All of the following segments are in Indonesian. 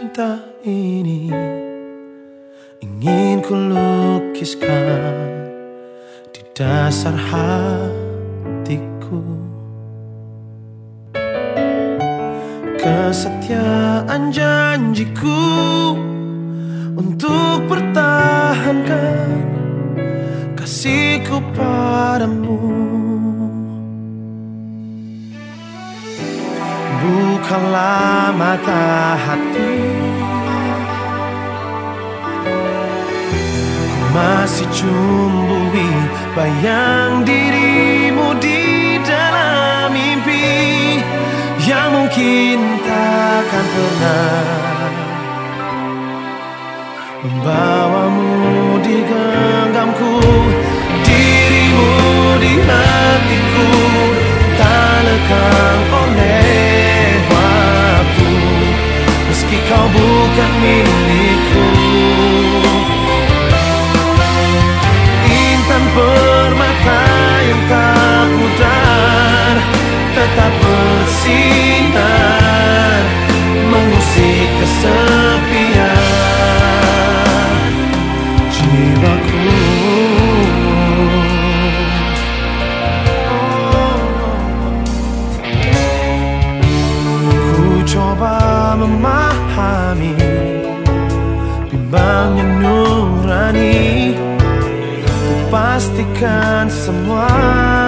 Cinta ini Ingin ku lukiskan Di dasar hatiku. Kesetiaan janjiku Untuk pertahankan Kasihku padamu Bukalah mata hati. Ku masih cumbui bayang dirimu di dalam mimpi Yang mungkin takkan pernah Membawamu di genggamku bukan milikku? Intan permata yang tak pudar Tetap bersinar Mengusik kesepian. Jiwaku. Ku coba memahami Bimbangnya nurani. Pastikan semua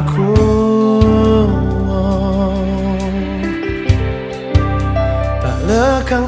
jiwaku Tak lekang